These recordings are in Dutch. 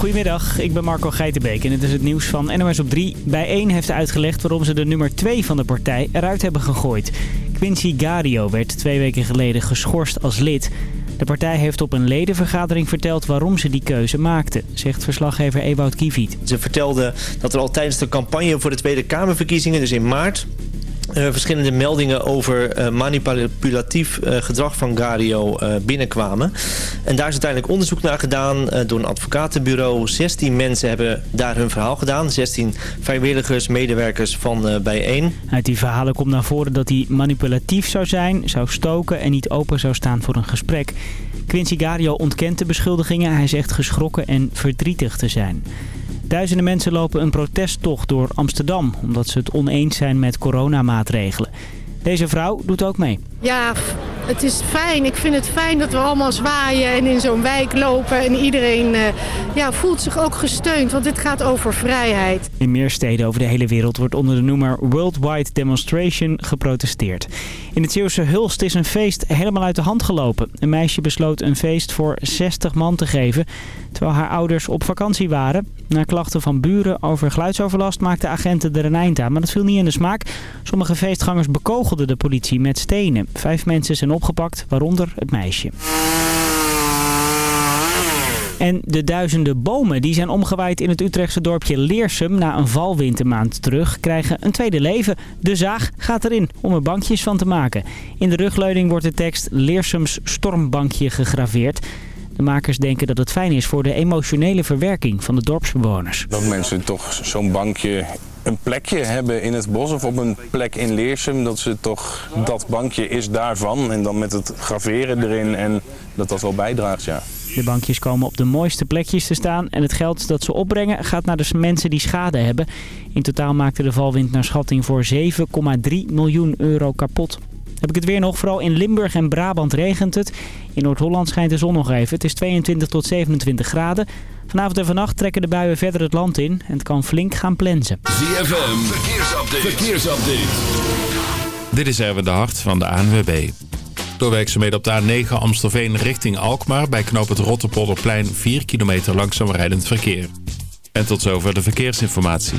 Goedemiddag, ik ben Marco Geitenbeek en het is het nieuws van NOS op 3. Bij 1 heeft uitgelegd waarom ze de nummer 2 van de partij eruit hebben gegooid. Quincy Gario werd twee weken geleden geschorst als lid. De partij heeft op een ledenvergadering verteld waarom ze die keuze maakte, zegt verslaggever Ewout Kieviet. Ze vertelde dat er al tijdens de campagne voor de Tweede Kamerverkiezingen, dus in maart... Uh, verschillende meldingen over uh, manipulatief uh, gedrag van Gario binnenkwamen. En daar is uiteindelijk onderzoek naar gedaan door een advocatenbureau. 16 mensen hebben daar hun verhaal gedaan. 16 vrijwilligers, medewerkers van Bijeen. Uit die verhalen komt naar voren dat hij manipulatief zou zijn, zou stoken en niet open zou staan voor een gesprek. Quincy Gario ontkent de beschuldigingen. Hij zegt geschrokken en verdrietig te zijn. Duizenden mensen lopen een protesttocht door Amsterdam... omdat ze het oneens zijn met coronamaatregelen. Deze vrouw doet ook mee. Ja, het is fijn. Ik vind het fijn dat we allemaal zwaaien en in zo'n wijk lopen. En iedereen uh, ja, voelt zich ook gesteund, want dit gaat over vrijheid. In meer steden over de hele wereld wordt onder de noemer Worldwide Demonstration geprotesteerd. In het Zeeuwse Hulst is een feest helemaal uit de hand gelopen. Een meisje besloot een feest voor 60 man te geven, terwijl haar ouders op vakantie waren. Na klachten van buren over geluidsoverlast maakten agenten er een eind aan, maar dat viel niet in de smaak. Sommige feestgangers bekogelden de politie met stenen. Vijf mensen zijn opgepakt, waaronder het meisje. En de duizenden bomen die zijn omgewaaid in het Utrechtse dorpje Leersum na een valwintermaand terug krijgen een tweede leven. De zaag gaat erin om er bankjes van te maken. In de rugleuning wordt de tekst Leersums stormbankje gegraveerd. De makers denken dat het fijn is voor de emotionele verwerking van de dorpsbewoners. Dat mensen toch zo'n bankje een plekje hebben in het bos of op een plek in Leersum. Dat ze toch, dat bankje is daarvan en dan met het graveren erin en dat dat wel bijdraagt, ja. De bankjes komen op de mooiste plekjes te staan en het geld dat ze opbrengen gaat naar de mensen die schade hebben. In totaal maakte de valwind naar schatting voor 7,3 miljoen euro kapot. Heb ik het weer nog. Vooral in Limburg en Brabant regent het. In Noord-Holland schijnt de zon nog even. Het is 22 tot 27 graden. Vanavond en vannacht trekken de buien verder het land in. En het kan flink gaan plensen. ZFM, verkeersupdate. verkeersupdate. Dit is Erwin de Hart van de ANWB. Door werkzaamheden op de A9 Amstelveen richting Alkmaar... bij knoop het Rotterpolderplein 4 kilometer langzaam rijdend verkeer. En tot zover de verkeersinformatie.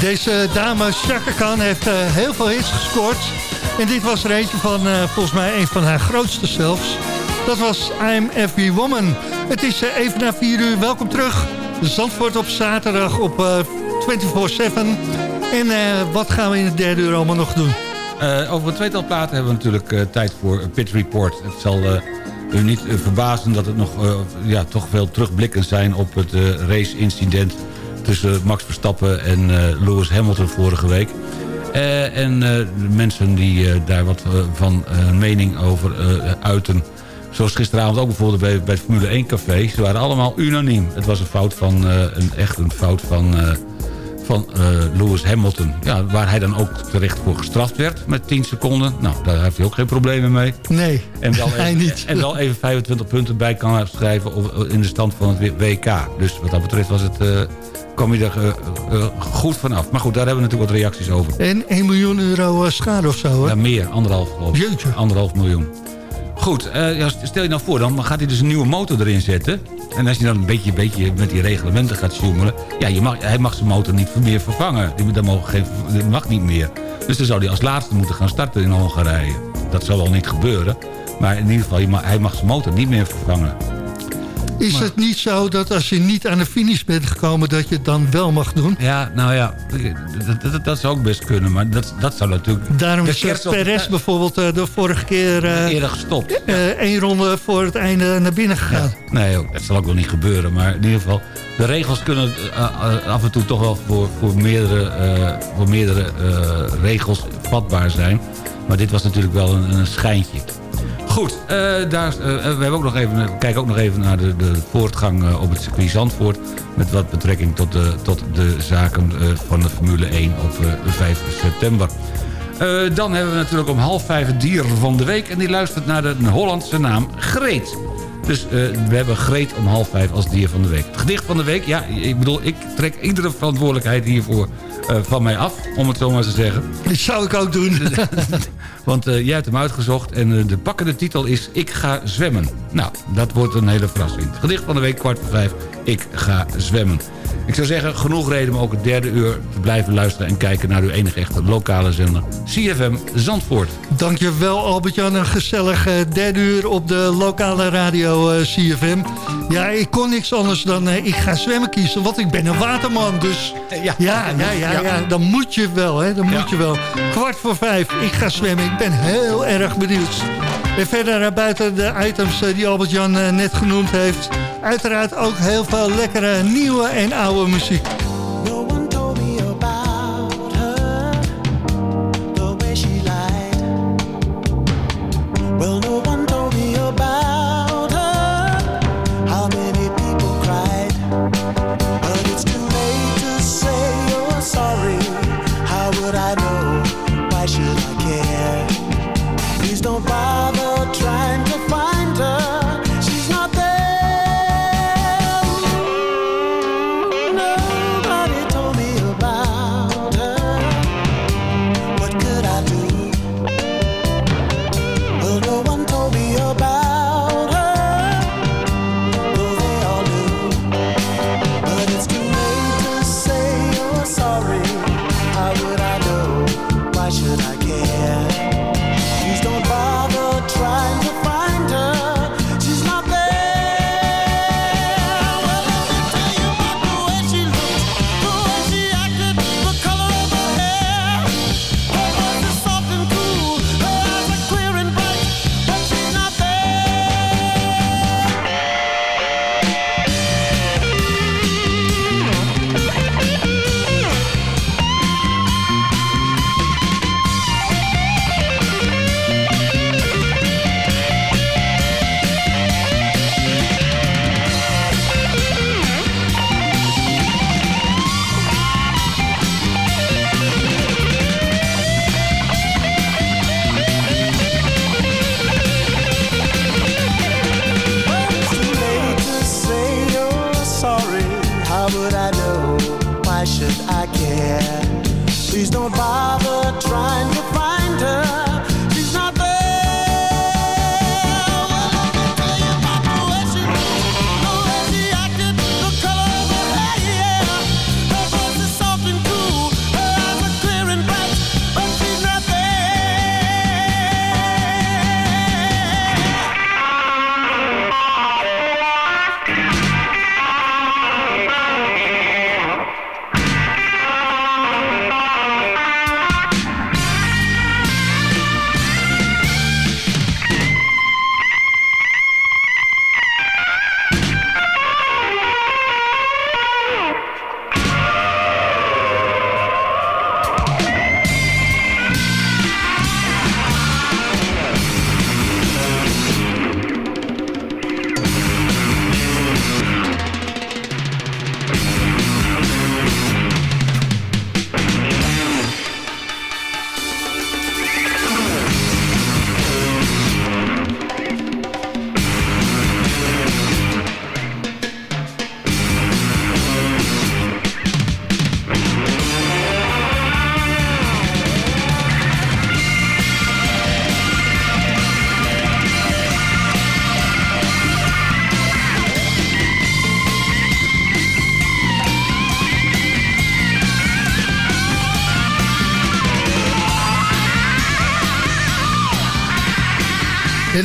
Deze dame Chaka Khan heeft eh, heel veel hits gescoord. En dit was er eentje van, eh, volgens mij, een van haar grootste zelfs. Dat was I'm Every Woman. Het is eh, even na 4 uur. Welkom terug. Zandvoort op zaterdag op eh, 24-7. En wat gaan we in het derde uur allemaal nog doen? Over een tweetal platen hebben we natuurlijk tijd voor Pit Report. Het zal u niet verbazen dat het nog ja, toch veel terugblikken zijn... op het race-incident tussen Max Verstappen en eh, Lewis Hamilton vorige week. Eh, en eh, de mensen die eh, daar wat eh, van eh, mening over eh, uiten... Zoals gisteravond ook bijvoorbeeld bij, bij het Formule 1 café. Ze waren allemaal unaniem. Het was een fout van, eh, een, echt een fout van, eh, van eh, Lewis Hamilton. Ja, waar hij dan ook terecht voor gestraft werd met 10 seconden. Nou, daar heeft hij ook geen problemen mee. Nee, En wel hij even, niet. En wel even 25 punten bij kan schrijven in de stand van het WK. Dus wat dat betreft was het, eh, kwam hij er eh, eh, goed vanaf. Maar goed, daar hebben we natuurlijk wat reacties over. En 1 miljoen euro eh, schade of zo, hè? Ja, meer, anderhalf geloof ik. Jeetje. Anderhalf miljoen. Goed, ja, stel je nou voor, dan gaat hij dus een nieuwe motor erin zetten. En als je dan een beetje, beetje met die reglementen gaat sjoemelen... ja, je mag, hij mag zijn motor niet meer vervangen. Die- Dat, geen, dat mag niet meer. Dus dan zou hij als laatste moeten gaan starten in Hongarije. Dat zal wel niet gebeuren. Maar in ieder geval, je mag- hij mag zijn motor niet meer vervangen. Is het niet zo dat als je niet aan de finish bent gekomen... dat je het dan wel mag doen? Ja, nou ja, dat, dat, dat zou ook best kunnen. Maar dat, dat zou natuurlijk... Daarom is eh, op Perez bijvoorbeeld eh, de vorige keer... eh, eerder gestopt. één ronde voor het einde naar binnen gegaan. Nee, ook, dat zal ook wel niet gebeuren. Maar in ieder geval, de regels kunnen af en toe toch wel voor, voor meerdere, voor meerdere regels vatbaar zijn. Maar dit was natuurlijk wel een, een schijntje. Goed, eh, daar, eh, we hebben ook nog even, kijken ook nog even naar de, de voortgang eh, op het circuit Zandvoort. Met wat betrekking tot de, tot de zaken eh, van de Formule 1 op eh, 5 september. Eh, dan hebben we natuurlijk om half vijf het dier van de week. En die luistert naar de Hollandse naam Greet. Dus eh, we hebben Greet om half vijf als dier van de week. Het gedicht van de week, ja, ik bedoel, ik trek iedere verantwoordelijkheid hiervoor eh, van mij af, om het zo maar te zeggen. Dat zou ik ook doen. Want eh, jij hebt hem uitgezocht en eh, de pakkende titel is Ik ga zwemmen. Nou, dat wordt een hele verrassing. Het gedicht van de week, kwart voor vijf, Ik ga zwemmen. Ik zou zeggen, genoeg reden om ook het derde uur te blijven luisteren... en kijken naar uw enige echte lokale zender, CFM Zandvoort. Dankjewel Albert-Jan, een gezellig eh, derde uur op de lokale radio eh, CFM. Ja, ik kon niks anders dan eh, ik ga zwemmen kiezen, want ik ben een waterman. Dus ja, ja, ja, ja, ja, dan moet je wel, hè, dan moet je wel. Kwart voor vijf, ik ga zwemmen, ik ben heel erg benieuwd. En verder eh, buiten de items eh, die Albert-Jan eh, net genoemd heeft... uiteraard ook heel veel lekkere nieuwe en oude muziek.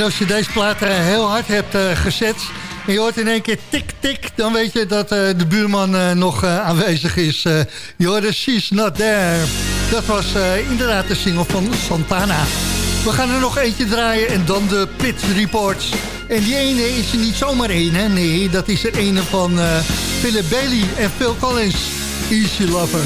Als je deze plaat eh, heel hard hebt eh, gezet... en je hoort in één keer tik, tik... dan weet je dat eh, de buurman nog aanwezig is. Je hoorde She's Not There. Dat was inderdaad de single van Santana. We gaan er nog eentje draaien en dan de Pit Reports. En die ene is er niet zomaar één, hè? Nee, dat is er ene van Philip Bailey en Phil Collins. Easy Lover.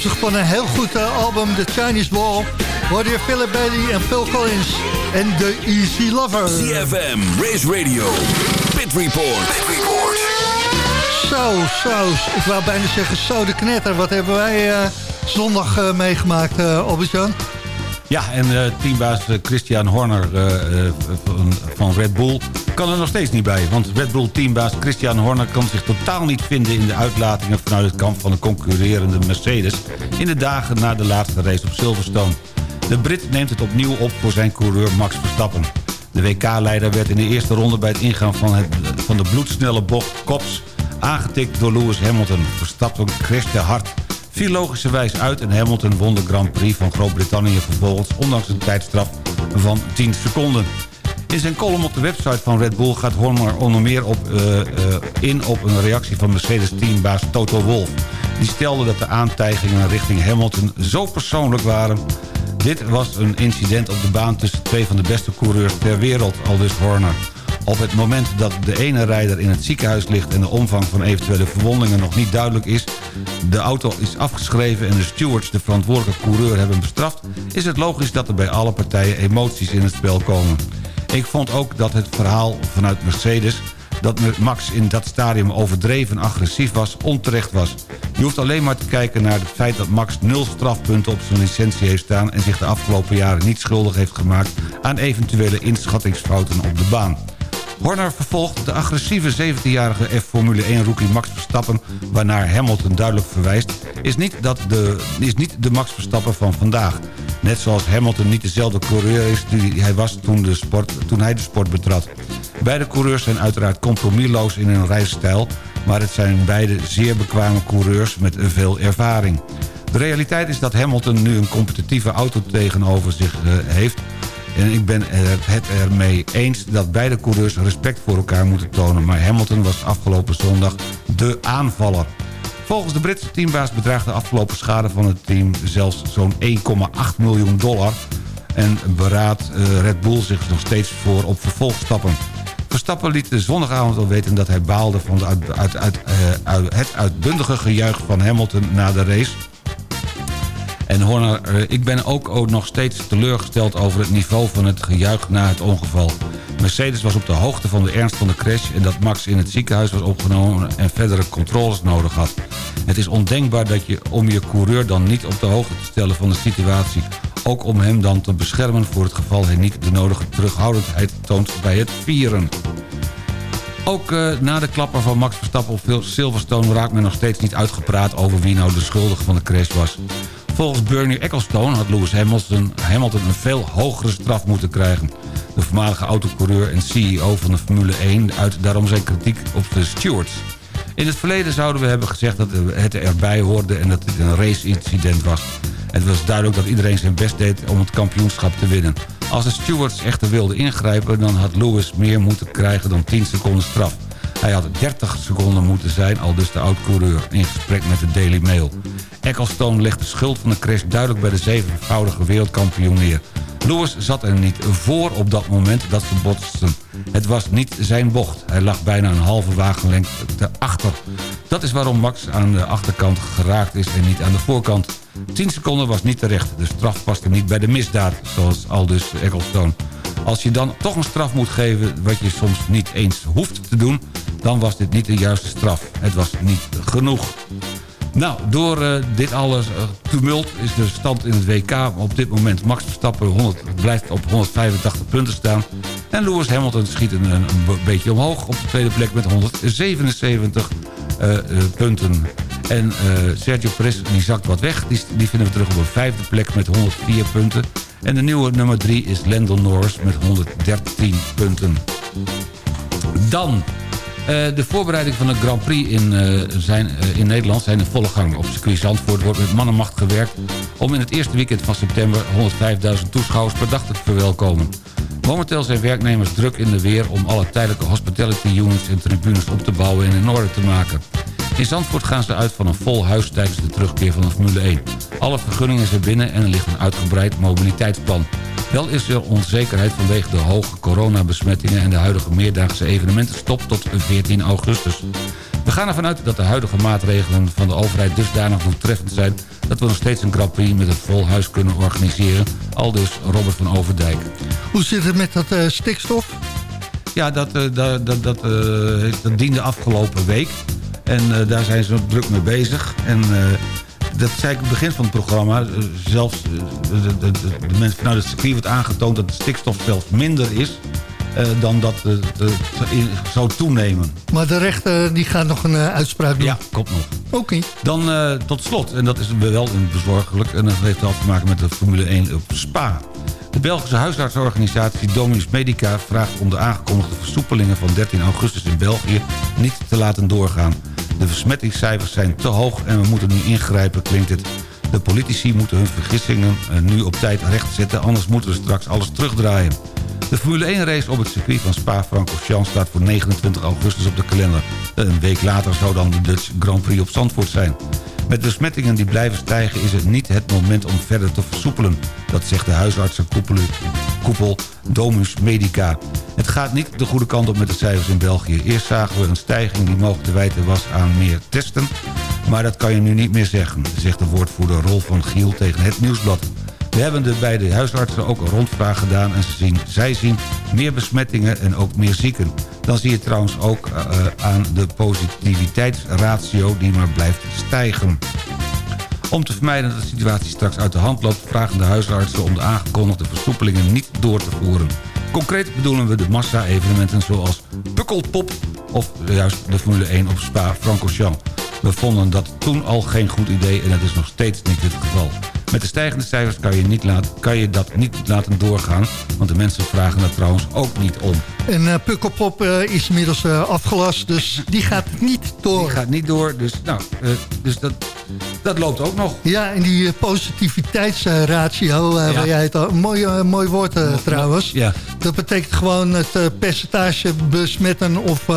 Afkomstig van een heel goed eh, album, The Chinese Wall. Hoor je Philip Bailey en Phil Collins en The Easy Lover. CFM, Race Radio, Pit Report. Pit Report. Zo, zo. Ik wou bijna zeggen, zo de knetter. Wat hebben wij eh, zondag eh, meegemaakt, uh, Albert-Jan? Ja, en uh, teambaas Christian Horner uh, van, van, Red Bull kan er nog steeds niet bij, want Red Bull teambaas Christian Horner kan zich totaal niet vinden in de uitlatingen vanuit het kamp van de concurrerende Mercedes in de dagen na de laatste race op Silverstone. De Brit neemt het opnieuw op voor zijn coureur Max Verstappen. De WK-leider werd in de eerste ronde bij het ingaan van, het, van de bloedsnelle bocht Kops aangetikt door Lewis Hamilton. Verstappen crashte hard, viel logischerwijs uit en Hamilton won de Grand Prix van Groot-Brittannië vervolgens ondanks een tijdstraf van 10 seconden. In zijn column op de website van Red Bull gaat Horner onder meer op, uh, uh, in op een reactie van Mercedes-teambaas Toto Wolff. Die stelde dat de aantijgingen richting Hamilton zo persoonlijk waren. Dit was een incident op de baan tussen twee van de beste coureurs ter wereld, aldus Horner. Op het moment dat de ene rijder in het ziekenhuis ligt... en de omvang van eventuele verwondingen nog niet duidelijk is... de auto is afgeschreven en de stewards de verantwoordelijke coureur hebben bestraft... is het logisch dat er bij alle partijen emoties in het spel komen. Ik vond ook dat het verhaal vanuit Mercedes dat Max in dat stadium overdreven agressief was, onterecht was. Je hoeft alleen maar te kijken naar het feit dat Max nul strafpunten op zijn licentie heeft staan... en zich de afgelopen jaren niet schuldig heeft gemaakt aan eventuele inschattingsfouten op de baan. Horner vervolgt de agressieve 17-jarige F-Formule 1-rookie Max Verstappen... waarnaar Hamilton duidelijk verwijst... Is niet, dat de, is niet de Max Verstappen van vandaag. Net zoals Hamilton niet dezelfde coureur is die hij was toen, de sport, toen hij de sport betrad. Beide coureurs zijn uiteraard compromisloos in hun rijstijl... maar het zijn beide zeer bekwame coureurs met veel ervaring. De realiteit is dat Hamilton nu een competitieve auto tegenover zich uh, heeft... En ik ben het ermee eens dat beide coureurs respect voor elkaar moeten tonen. Maar Hamilton was afgelopen zondag de aanvaller. Volgens de Britse teambaas bedraagt de afgelopen schade van het team zelfs zo'n 1,8 miljoen dollar. En beraadt Red Bull zich nog steeds voor op vervolgstappen. Verstappen liet de zondagavond al weten dat hij baalde van uit, uit, uit, uit, het uitbundige gejuich van Hamilton na de race. En Horner, ik ben ook nog steeds teleurgesteld over het niveau van het gejuich na het ongeval. Mercedes was op de hoogte van de ernst van de crash... en dat Max in het ziekenhuis was opgenomen en verdere controles nodig had. Het is ondenkbaar dat je om je coureur dan niet op de hoogte te stellen van de situatie... ook om hem dan te beschermen voor het geval hij niet de nodige terughoudendheid toont bij het vieren. Ook uh, na de klapper van Max Verstappen op Silverstone raakt men nog steeds niet uitgepraat over wie nou de schuldige van de crash was. Volgens Bernie Ecclestone had Lewis Hamilton, Hamilton een veel hogere straf moeten krijgen. De voormalige autocoureur en CEO van de Formule 1 uit daarom zijn kritiek op de stewards. In het verleden zouden we hebben gezegd dat het erbij hoorde en dat dit een race-incident was. Het was duidelijk dat iedereen zijn best deed om het kampioenschap te winnen. Als de stewards echter wilden ingrijpen... dan had Lewis meer moeten krijgen dan 10 seconden straf. Hij had 30 seconden moeten zijn, al dus de oud-coureur... in gesprek met de Daily Mail. Ecclestone legt de schuld van de crash duidelijk bij de zevenvoudige wereldkampioen neer. Lewis zat er niet voor op dat moment dat ze botsten. Het was niet zijn bocht. Hij lag bijna een halve wagenlengte achter. Dat is waarom Max aan de achterkant geraakt is en niet aan de voorkant. 10 seconden was niet terecht. De straf paste niet bij de misdaad, zoals Aldus Ecclestone. Als je dan toch een straf moet geven wat je soms niet eens hoeft te doen... dan was dit niet de juiste straf. Het was niet genoeg. Nou, door uh, dit alles uh, tumult is de stand in het WK op dit moment... Max Verstappen 100, blijft op 185 punten staan. En Lewis Hamilton schiet een, beetje omhoog op de tweede plek met 177 uh, punten. En Sergio Perez die zakt wat weg. Die, die vinden we terug op een vijfde plek met 104 punten. En de nieuwe nummer 3 is Lando Norris met 113 punten. Dan de voorbereiding van de Grand Prix in, uh, zijn, uh, in Nederland zijn in volle gang. Op circuit Zandvoort wordt met mannenmacht gewerkt... om in het eerste weekend van september 105.000 toeschouwers per dag te verwelkomen. Momenteel zijn werknemers druk in de weer om alle tijdelijke hospitality units en tribunes op te bouwen en in orde te maken. In Zandvoort gaan ze uit van een vol huis tijdens de terugkeer van de Formule 1. Alle vergunningen zijn binnen en er ligt een uitgebreid mobiliteitsplan. Wel is er onzekerheid vanwege de hoge coronabesmettingen... en de huidige meerdaagse evenementen stop tot 14 augustus. We gaan ervan uit dat de huidige maatregelen van de overheid dusdanig doeltreffend zijn... dat we nog steeds een Grand Prix met een vol huis kunnen organiseren. Al dus Robert van Overdijk. Hoe zit het met dat uh, stikstof? Ja, dat, uh, dat, dat, dat, uh, dat diende afgelopen week. En daar zijn ze druk mee bezig. En dat zei ik in het begin van het programma. Zelfs de, de, de, de mensen vanuit het circuit wordt aangetoond dat de stikstof zelfs minder is. eh, dan dat eh, eh, zou toenemen. Maar de rechter die gaat nog een eh, uitspraak doen? Ja, komt nog. Oké. Dan eh, tot slot, en dat is wel een bezorgelijk... en dat heeft wel te maken met de Formule 1 op Spa. De Belgische huisartsorganisatie Dominus Medica vraagt om de aangekondigde versoepelingen van 13 augustus in België niet te laten doorgaan. De besmettingscijfers zijn te hoog en we moeten nu ingrijpen, klinkt het. De politici moeten hun vergissingen eh, nu op tijd rechtzetten, anders moeten we straks alles terugdraaien. De Formule 1 race op het circuit van Spa-Francorchamps staat voor 29 augustus op de kalender. Een week later zou dan de Dutch Grand Prix op Zandvoort zijn. Met besmettingen die blijven stijgen is het niet het moment om verder te versoepelen. Dat zegt de huisartsenkoepel Domus Medica. Het gaat niet de goede kant op met de cijfers in België. Eerst zagen we een stijging die mogelijk te wijten was aan meer testen. Maar dat kan je nu niet meer zeggen, zegt de woordvoerder Rolf van Giel tegen het Nieuwsblad. We hebben de bij de huisartsen ook een rondvraag gedaan... en ze zien, zij zien meer besmettingen en ook meer zieken. Dan zie je trouwens ook uh, aan de positiviteitsratio die maar blijft stijgen. Om te vermijden dat de situatie straks uit de hand loopt... vragen de huisartsen om de aangekondigde versoepelingen niet door te voeren. Concreet bedoelen we de massa-evenementen zoals Pukkelpop... of juist de Formule 1 op Spa-Francorchamps. We vonden dat toen al geen goed idee en dat is nog steeds niet het geval. Met de stijgende cijfers kan je, niet laten, kan je dat niet laten doorgaan... want de mensen vragen dat trouwens ook niet om. En uh, Pukkelpop uh, is inmiddels uh, afgelast, dus die gaat niet door. Die gaat niet door, dus, nou, dus dat, dat loopt ook nog. Ja, en die positiviteitsratio, ja. waar jij het al, mooi, mooi woord trouwens. Ja. Dat betekent gewoon het percentage besmetten of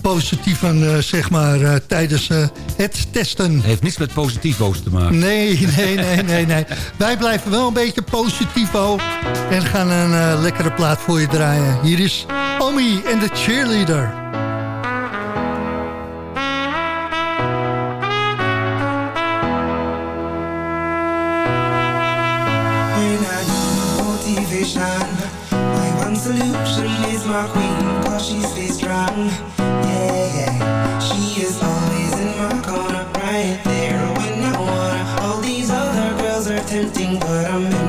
positieven, uh, zeg maar, uh, tijdens uh, het testen. Heeft niets met positivo's te maken. Nee, nee, nee, nee, nee. Wij blijven wel een beetje positivo en gaan een lekkere plaat voor je draaien. Hier is Omi en de cheerleader. My one solution is my queen, she stays strong. Yeah, yeah. She is always in my corner, right there when I wanna. All these other girls are tempting, but I'm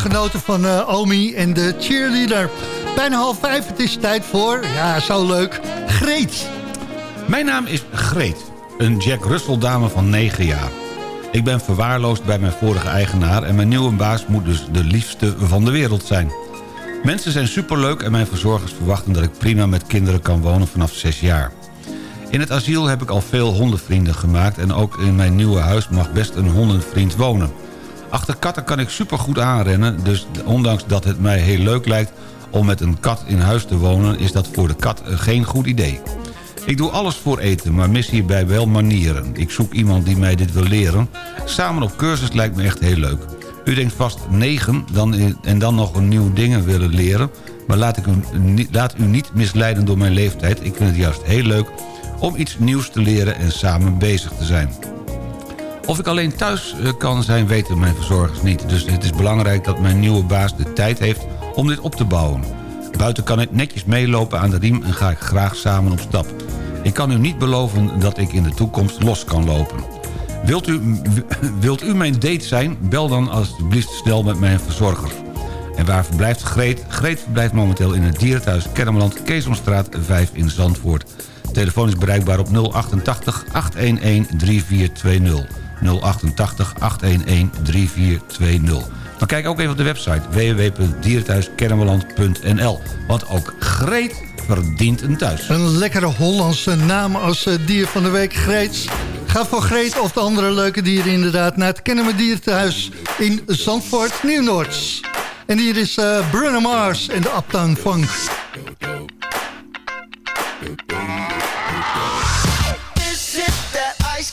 genoten van uh, Omi en de cheerleader. Bijna half vijf, het is tijd voor, ja, zo leuk, Greet. Mijn naam is Greet. een Jack Russell dame van 9 jaar. Ik ben verwaarloosd bij mijn vorige eigenaar... en mijn nieuwe baas moet dus de liefste van de wereld zijn. Mensen zijn superleuk en mijn verzorgers verwachten dat ik prima met kinderen kan wonen vanaf 6 jaar. In het asiel heb ik al veel hondenvrienden gemaakt... en ook in mijn nieuwe huis mag best een hondenvriend wonen. Achter katten kan ik supergoed aanrennen... dus ondanks dat het mij heel leuk lijkt om met een kat in huis te wonen... is dat voor de kat geen goed idee. Ik doe alles voor eten, maar mis hierbij wel manieren. Ik zoek iemand die mij dit wil leren. Samen op cursus lijkt me echt heel leuk. U denkt vast 9 dan, en dan nog een nieuw dingen willen leren... maar laat, ik u, laat u niet misleiden door mijn leeftijd. Ik vind het juist heel leuk om iets nieuws te leren en samen bezig te zijn. Of ik alleen thuis eh, kan zijn, weten mijn verzorgers niet. Dus het is belangrijk dat mijn nieuwe baas de tijd heeft om dit op te bouwen. Buiten kan ik netjes meelopen aan de riem en ga ik graag samen op stap. Ik kan u niet beloven dat ik in de toekomst los kan lopen. Wilt u, wilt u mijn date zijn? Bel dan alsjeblieft snel met mijn verzorger. En waar verblijft Greet? Greet verblijft momenteel in het dierenthuis Kennemerland... Keesomstraat 5 in Zandvoort. Telefoon is bereikbaar op 088 811 3420. 088 811 3420. Maar kijk ook even op de website www.dierenthuiskennemerland.nl. Want ook Greet verdient een thuis. Een lekkere Hollandse naam als dier van de week, Greets. Ga voor Greet of de andere leuke dieren inderdaad... naar het Kennemer Dierenthuis in Zandvoort, Nieuw-Noords. En hier is eh Bruno Mars en de Uptown Funk. Is that ice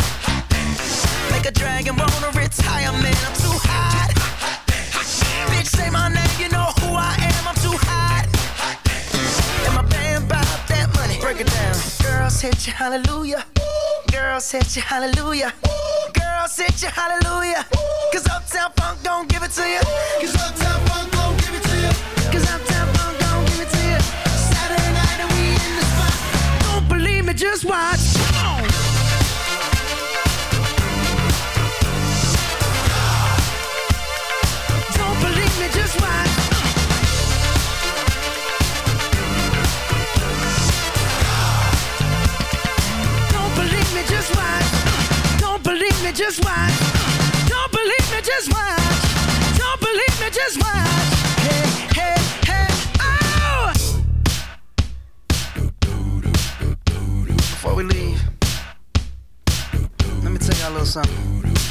Dragon wanna retire, man. I'm too hot. Bitch, say my name, you know who I am. I'm too hot. And my band that money. Break it down. Girls hit you, hallelujah. Girls hit you, hallelujah. Girls hit you, hallelujah. Cause Uptown Funk don't give it to you. Cause Uptown Funk don't give it to you. Cause Uptown Funk don't give it to you. Saturday night and we in the spot. Don't believe me, just watch. Before we leave, let me tell y'all a little something.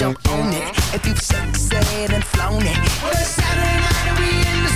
jump on it. If you sexed and flown it. Well, it's Saturday night we in the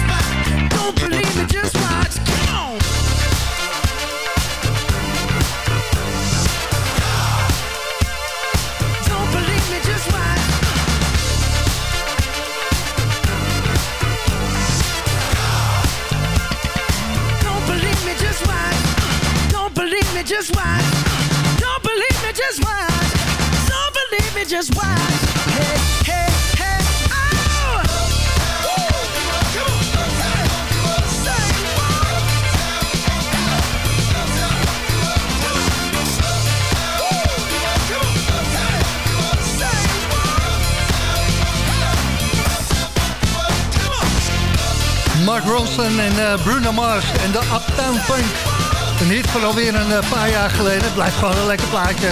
Bruno Mars en de Uptown Funk. Een hit van alweer een eh, paar jaar geleden. Blijft gewoon een lekker plaatje.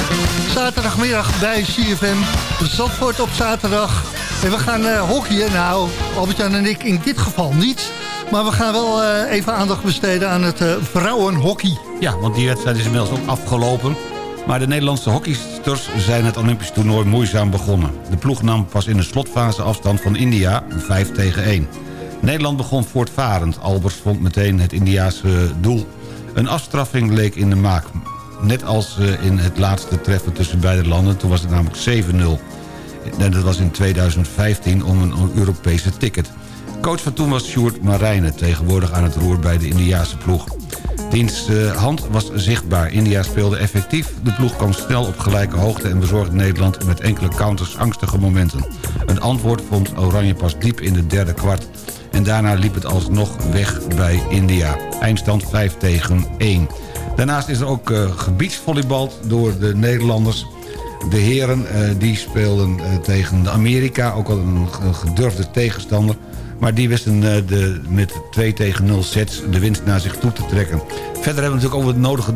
Zaterdagmiddag bij CFM. Zandvoort op zaterdag. En we gaan eh hockeyen. Nou, Albert-Jan en ik in dit geval niet. Maar we gaan wel eh, even aandacht besteden aan het eh, vrouwenhockey. Ja, want die wedstrijd is inmiddels ook afgelopen. Maar de Nederlandse hockeysters zijn het Olympisch toernooi moeizaam begonnen. De ploeg nam pas in de slotfase afstand van India, 5 tegen 1. Nederland begon voortvarend. Albers vond meteen het Indiaanse doel. Een afstraffing leek in de maak. Net als eh, in het laatste treffen tussen beide landen. Toen was het namelijk 7-0. En dat was in 2015 om een Europese ticket. Coach van toen was Sjoerd Marijnen, tegenwoordig aan het roer bij de Indiaanse ploeg. Diens eh, hand was zichtbaar. India speelde effectief. De ploeg kwam snel op gelijke hoogte en bezorgde Nederland met enkele counters angstige momenten. Een antwoord vond Oranje pas diep in de derde kwart. En daarna liep het alsnog weg bij India. Eindstand 5 tegen 1. Daarnaast is er ook uh, gebiedsvolleybald door de Nederlanders. De heren eh, die speelden eh, tegen Amerika, ook al een, gedurfde tegenstander. Maar die wisten de, met 2 tegen 0 sets de winst naar zich toe te trekken. Verder hebben we natuurlijk ook wat nodige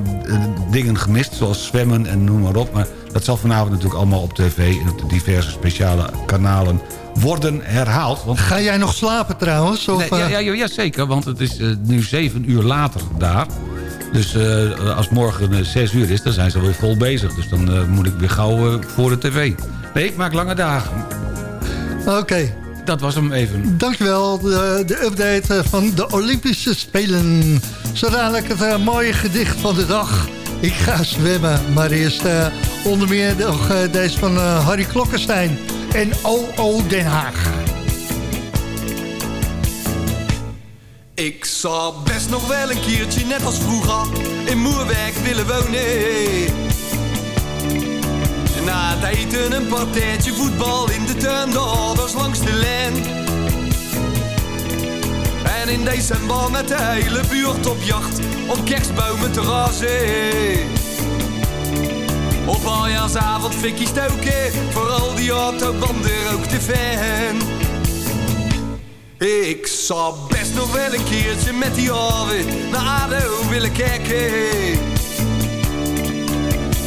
dingen gemist, zoals zwemmen en noem maar op. Maar dat zal vanavond natuurlijk allemaal op tv en op de diverse speciale kanalen worden herhaald. Want... Ga jij nog slapen trouwens? Of, Nee, ja, eh, ja, ja, ja, zeker, want het is eh, nu zeven uur later daar. Dus eh, als morgen eh, zes uur is, dan zijn ze weer vol bezig. Dus dan moet ik weer gauw voor de tv. Nee, ik maak lange dagen. Oké. Dat was hem even. Dankjewel, de, de update van de Olympische Spelen. Zo dadelijk het mooie gedicht van de dag. Ik ga zwemmen, maar eerst onder meer nog deze van Harry Klokkenstein en OO Den Haag. Ik zou best nog wel een keertje, net als vroeger, in Moerwerk willen wonen. Na het eten een partijtje voetbal in de tuin, langs de lijn. En in december met de hele buurt op jacht, op kerstbomen te razen. Op aljaarsavond fikkie stoken, vooral die autobanden ook te fan. Ik zou best nog wel een keertje met die Arvid naar ADO willen kijken.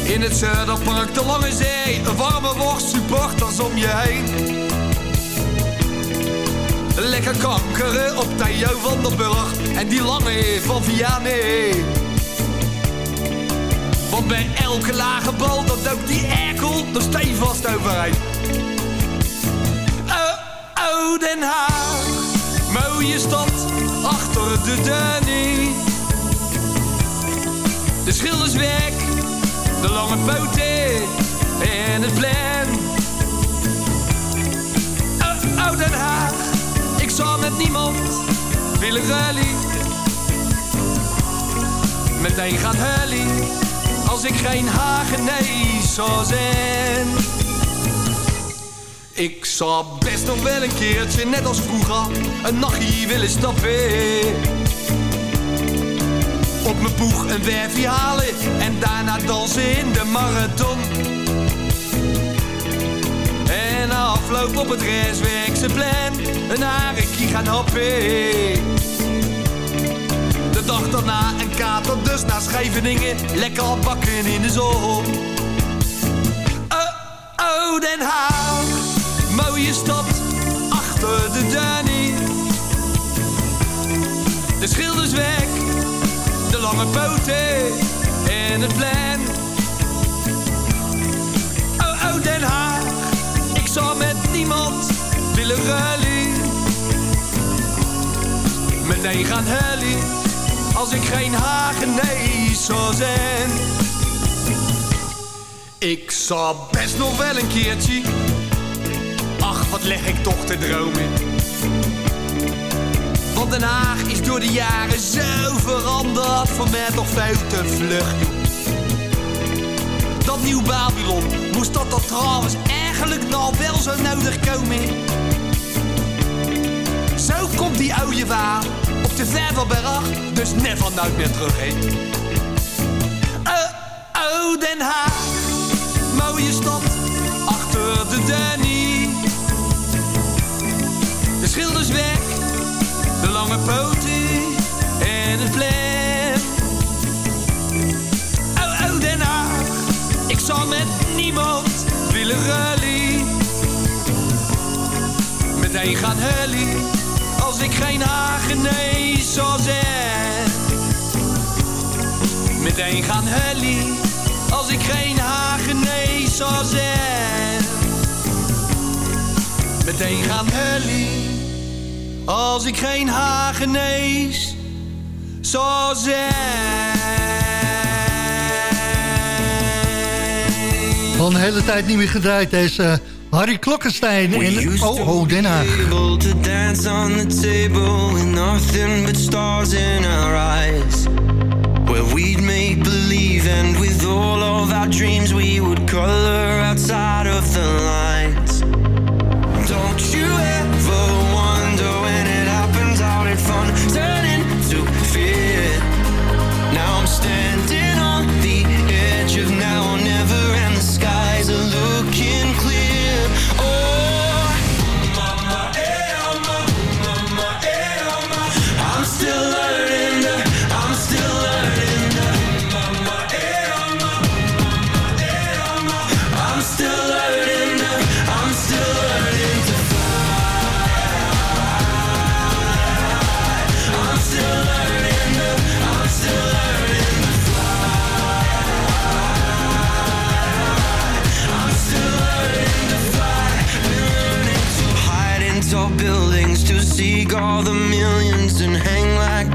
In het Zuiderpark, de Lange Zee, een warme worst, supporters om je heen. Lekker kankeren op Theo van der en die lange van Vianney. Want bij elke lage bal, dat ook die erkel er stevast overheen. Oh, oh, Den Haag, mooie stad, achter de Danny. De schilderswerk, de lange poten en het plan. Oh, oh, Den Haag, ik zou met niemand willen rally. Meteen gaan hully, als ik geen Hagenees zou zijn. Ik zou best nog wel een keertje, net als vroeger, een nachtje willen stappen. Op mijn boeg een werfje halen en daarna dansen in de marathon. En afloop op het restwerkse plan, een harekie gaan happen. Dag daarna een kater, dus naar Scheveningen, lekker bakken in de zon. Oh, oh, Den Haag, mooie stad, achter de Danny. De schilderswerk, de lange poten en het plan. Oh, oh, Den Haag, ik zou met niemand willen rally. Meteen gaan helly, als ik geen Hagenees zou zijn. Ik zou best nog wel een keertje, ach wat leg ik toch te dromen. Want Den Haag is door de jaren zo veranderd, voor mij toch veel te dat nieuw Babylon. Moest dat dan trouwens eigenlijk nou wel zo nodig komen? Zo komt die oude waar op de Vervelberg, dus never nooit meer terug heen. Oh, oh, Den Haag, mooie stad, achter de Danny. De schilders weg, de lange poten en het vlek. Oh, oh, Den Haag, ik zal met niemand willen rally. Meteen gaan hully, als ik geen Hagenees zou zijn. Meteen gaan hully, als ik geen Hagenees zou zijn. Meteen gaan hully, als ik geen Hagenees zou zijn. Al een hele tijd niet meer gedraaid, deze Harry Klokkenstein in Oh, oh, Den Haag. to dance on the table with nothing but stars in our eyes. Where we'd make believe, and with all of our dreams, we would color outside of the lines.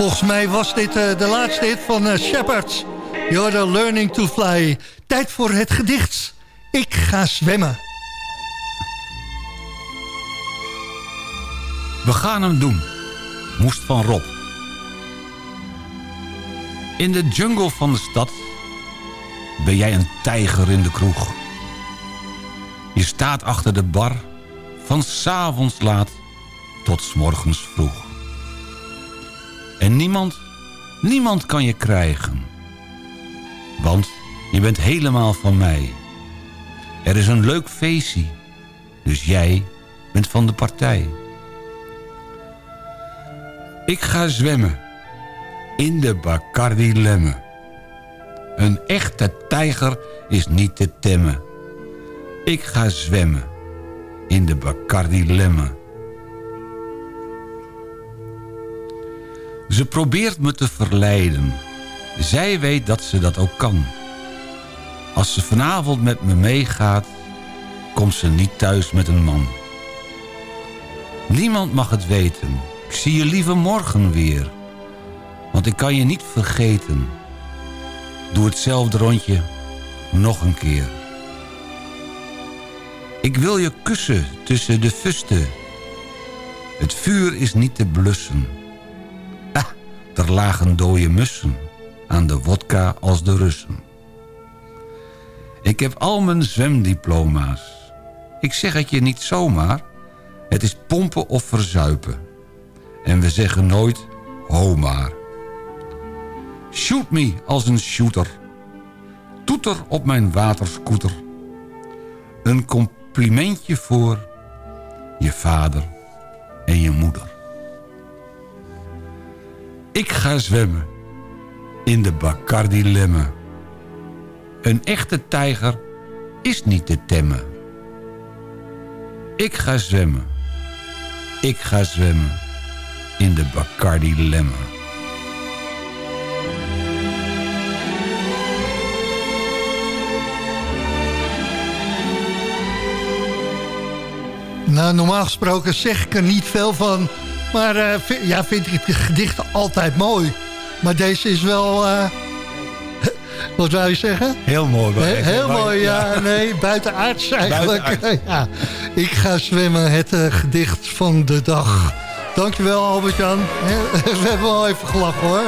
Volgens mij was dit eh, de laatste hit van eh, Shepard. Learning to fly. Tijd voor het gedicht. Ik ga zwemmen. We gaan hem doen, moest van Rob. In de jungle van de stad ben jij een tijger in de kroeg. Je staat achter de bar, van s'avonds laat tot 's morgens vroeg. En niemand, niemand kan je krijgen. Want je bent helemaal van mij. Er is een leuk feestje, dus jij bent van de partij. Ik ga zwemmen in de Bacardi Lemme. Een echte tijger is niet te temmen. Ik ga zwemmen in de Bacardi Lemme. Ze probeert me te verleiden. Zij weet dat ze dat ook kan. Als ze vanavond met me meegaat, komt ze niet thuis met een man. Niemand mag het weten. Ik zie je liever morgen weer. Want ik kan je niet vergeten. Doe hetzelfde rondje nog een keer. Ik wil je kussen tussen de fusten. Het vuur is niet te blussen. Er lagen dode mussen aan de wodka als de Russen. Ik heb al mijn zwemdiploma's. Ik zeg het je niet zomaar. Het is pompen of verzuipen. En we zeggen nooit, ho maar. Shoot me als een shooter. Toeter op mijn waterscooter. Een complimentje voor je vader en je moeder. Ik ga zwemmen in de Bacardi Lemme. Een echte tijger is niet te temmen. Ik ga zwemmen. Ik ga zwemmen in de Bacardi Lemme. Nou, normaal gesproken zeg ik er niet veel van. Maar eh, vi- ja, vind ik het gedicht altijd mooi. Maar deze is wel... eh, wat zou je zeggen? Heel mooi. He- heel mooi, ja. Nee, buitenaards eigenlijk. ja. Ik ga zwemmen, het eh, gedicht van de dag. Dankjewel Albert-Jan. We hebben wel even gelachen hoor.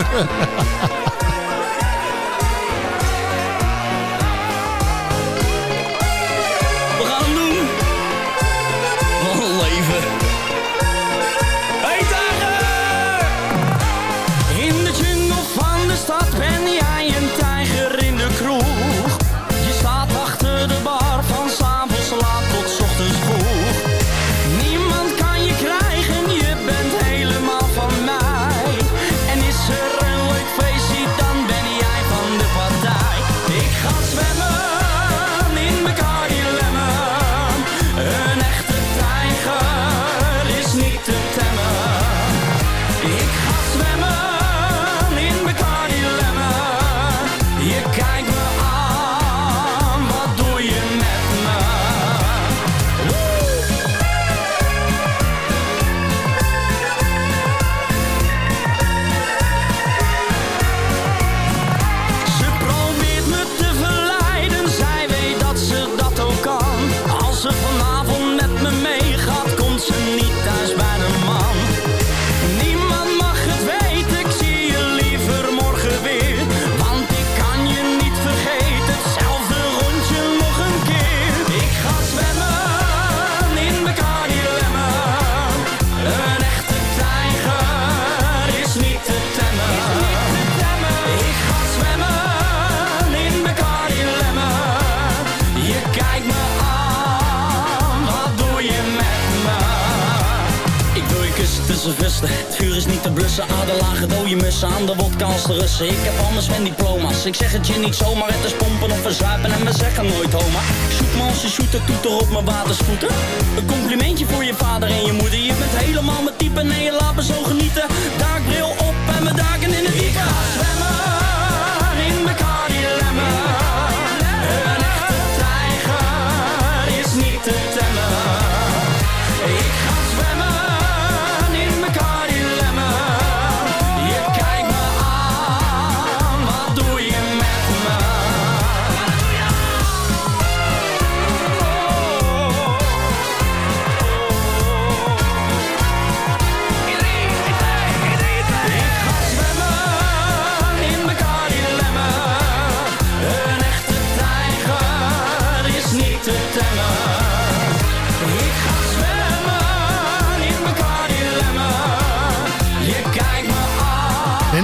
Ik heb anders mijn diploma's. Ik zeg het je niet zomaar. Het is pompen of verzuipen en we zeggen nooit homa. Shoot me als je toeter op mijn waterscooter. Een complimentje voor je vader en je moeder. Je bent helemaal mijn type, nee je laat me zo genieten. Daakbril op en we daken in het diepe.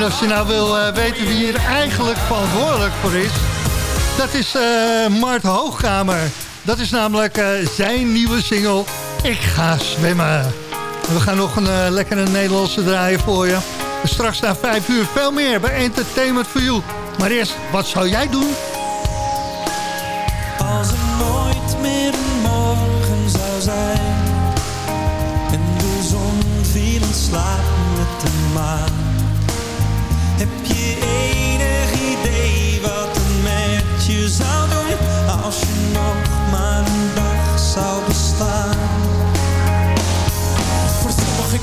Als je nou wil eh, weten wie hier eigenlijk verantwoordelijk voor is... dat is eh Mart Hoogkamer. Dat is namelijk eh, zijn nieuwe single Ik ga zwemmen. En we gaan nog een lekkere Nederlandse draaien voor je. Straks na vijf uur veel meer bij Entertainment for You. Maar eerst, wat zou jij doen? Als er nooit meer een morgen zou zijn. En de zon viel in slaap met de maan. Als je nog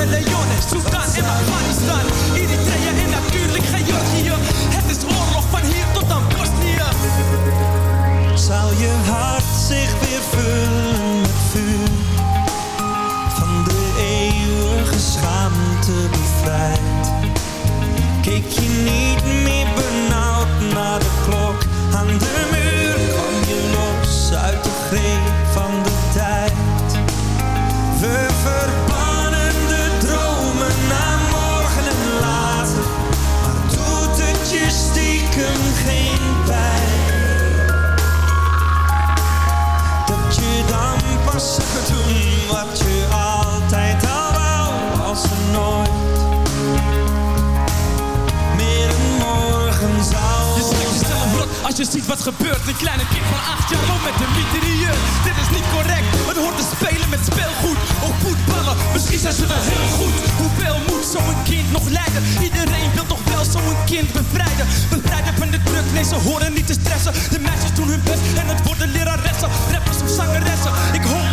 Sierra Leone, Sudan en Afghanistan. Eritrea en natuurlijk Georgië. Het is oorlog van hier tot aan Bosnië. Zal je hart zich weer vullen met vuur? Van de eeuwige schaamte bevrijd. Keek je niet meer benauwd naar de klok? Aan de muur Kwam je los uit de greep ziet wat gebeurt. Een kleine kind van acht jaar loopt met een mitrailleur Dit is niet correct, het hoort te spelen met speelgoed Of voetballen, misschien zijn ze wel heel goed. Hoeveel moet zo'n kind nog leiden? Iedereen wil toch wel zo'n kind bevrijden. Bevrijden van de druk, nee ze horen niet te stressen. De meisjes doen hun best en het worden leraressen. Rappers of zangeressen, ik hoop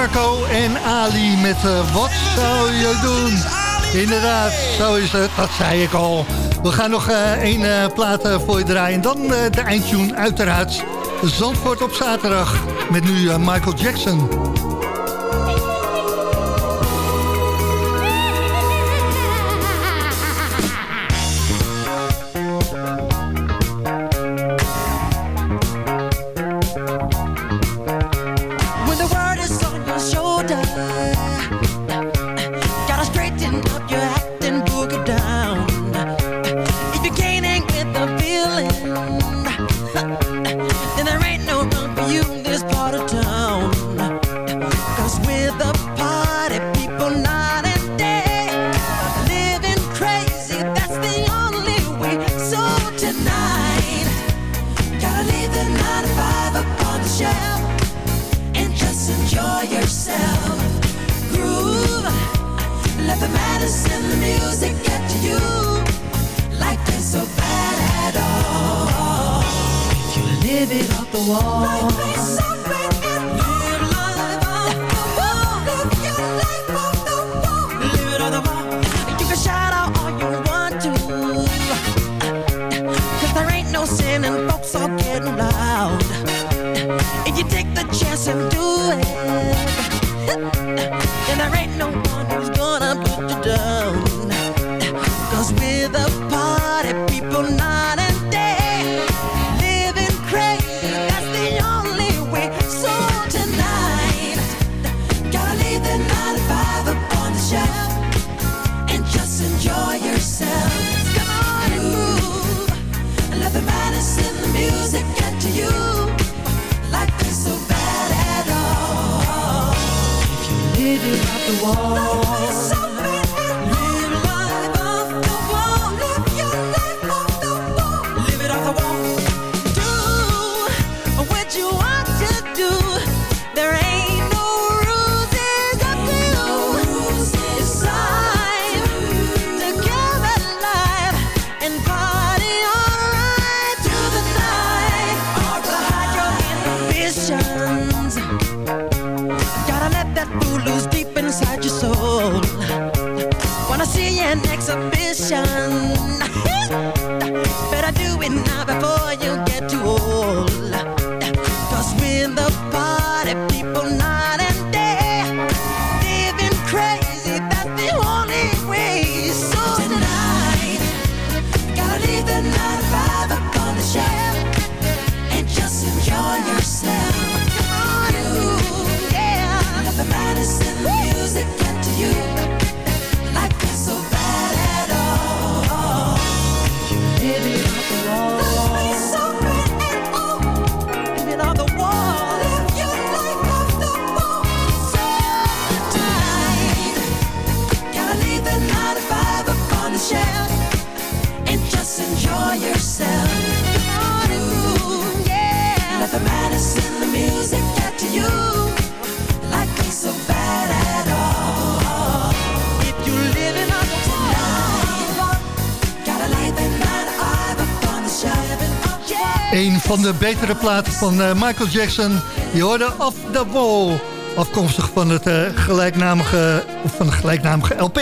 Marco en Ali met eh, Wat zou je doen? Inderdaad, zo is het. Dat zei ik al. We gaan nog eh, één eh, plaat voor je draaien. En dan de eindtune uiteraard. Zandvoort op zaterdag. Met nu Michael Jackson. wall. Van de betere platen van eh, Michael Jackson. Je hoorde Off the Wall. Afkomstig van het eh, gelijknamige, van de gelijknamige LP.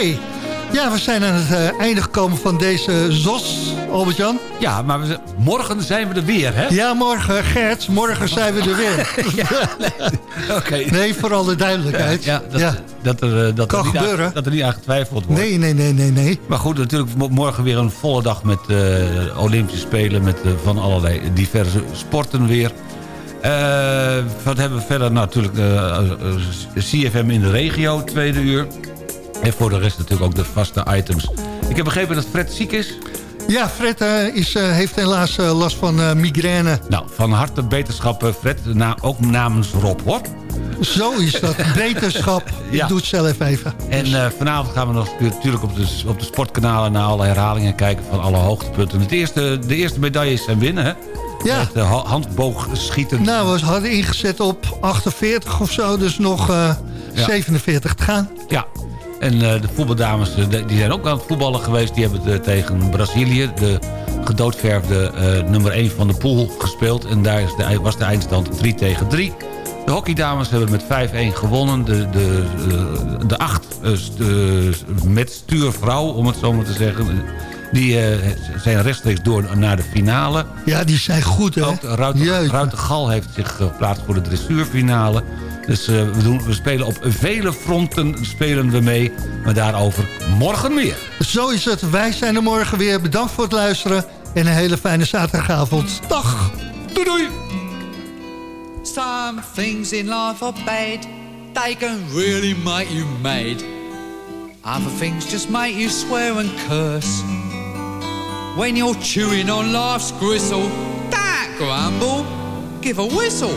Ja, we zijn aan het eh, einde gekomen van deze ZOS, Albert-Jan. Ja, maar we, morgen zijn we er weer, hè? Ja, morgen, Gert. Morgen zijn we er weer. Oké. Nee, voor alle duidelijkheid. Ja, dat, Ja. dat, er, eh, dat, Kan er niet aan, gebeuren. dat er niet aan getwijfeld wordt. Nee, nee, nee, nee, nee. Maar goed, natuurlijk mo- morgen weer een volle dag met eh, Olympische Spelen... met van allerlei diverse sporten weer. Wat hebben we verder? Nou, natuurlijk CFM in de regio, tweede uur. En voor de rest natuurlijk ook de vaste items. Ik heb begrepen dat Fred ziek is. Ja, Fred eh, is, eh, heeft helaas eh, last van migraine. Nou, van harte beterschap Fred, na, ook namens Rob, hoor. Zo is dat. Beterschap. Ja. Ik doe het zelf even. En vanavond gaan we nog natuurlijk op de, op de sportkanalen... naar alle herhalingen kijken van alle hoogtepunten. Het eerste, de eerste medailles zijn winnen, hè? Ja. Met uh, handboogschieten. Nou, we hadden ingezet op 48 of zo, dus nog eh, Ja. 47 te gaan. Ja. En eh, de voetbaldames eh, die zijn ook aan het voetballen geweest. Die hebben het, eh, tegen Brazilië, de gedoodverfde nummer 1 van de pool, gespeeld. En daar is de, was de eindstand 3 tegen 3. De hockeydames hebben met 5-1 gewonnen. De, de, de acht met stuurvrouw, om het zo maar te zeggen... die zijn rechtstreeks door naar de finale. Ja, die zijn goed, hè? Ook Gal heeft zich geplaatst voor de dressuurfinale. Dus eh, we, doen, we spelen op vele fronten spelen we mee. Maar daarover morgen meer. Zo is het. Wij zijn er morgen weer. Bedankt voor het luisteren. En een hele fijne zaterdagavond. Dag. Doei doei. Some things in life are bad. They can really make you mad. Other things just make you swear and curse. When you're chewing on life's gristle, don't grumble, give a whistle.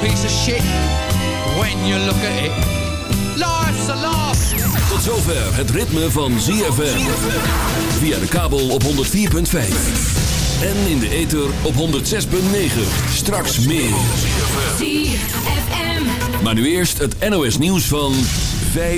piece of shit when you look at it. Life's a laugh. Tot zover het ritme van ZFM. Via de kabel op 104.5. En in de ether op 106.9. Straks meer. ZFM. Maar nu eerst het NOS nieuws van 5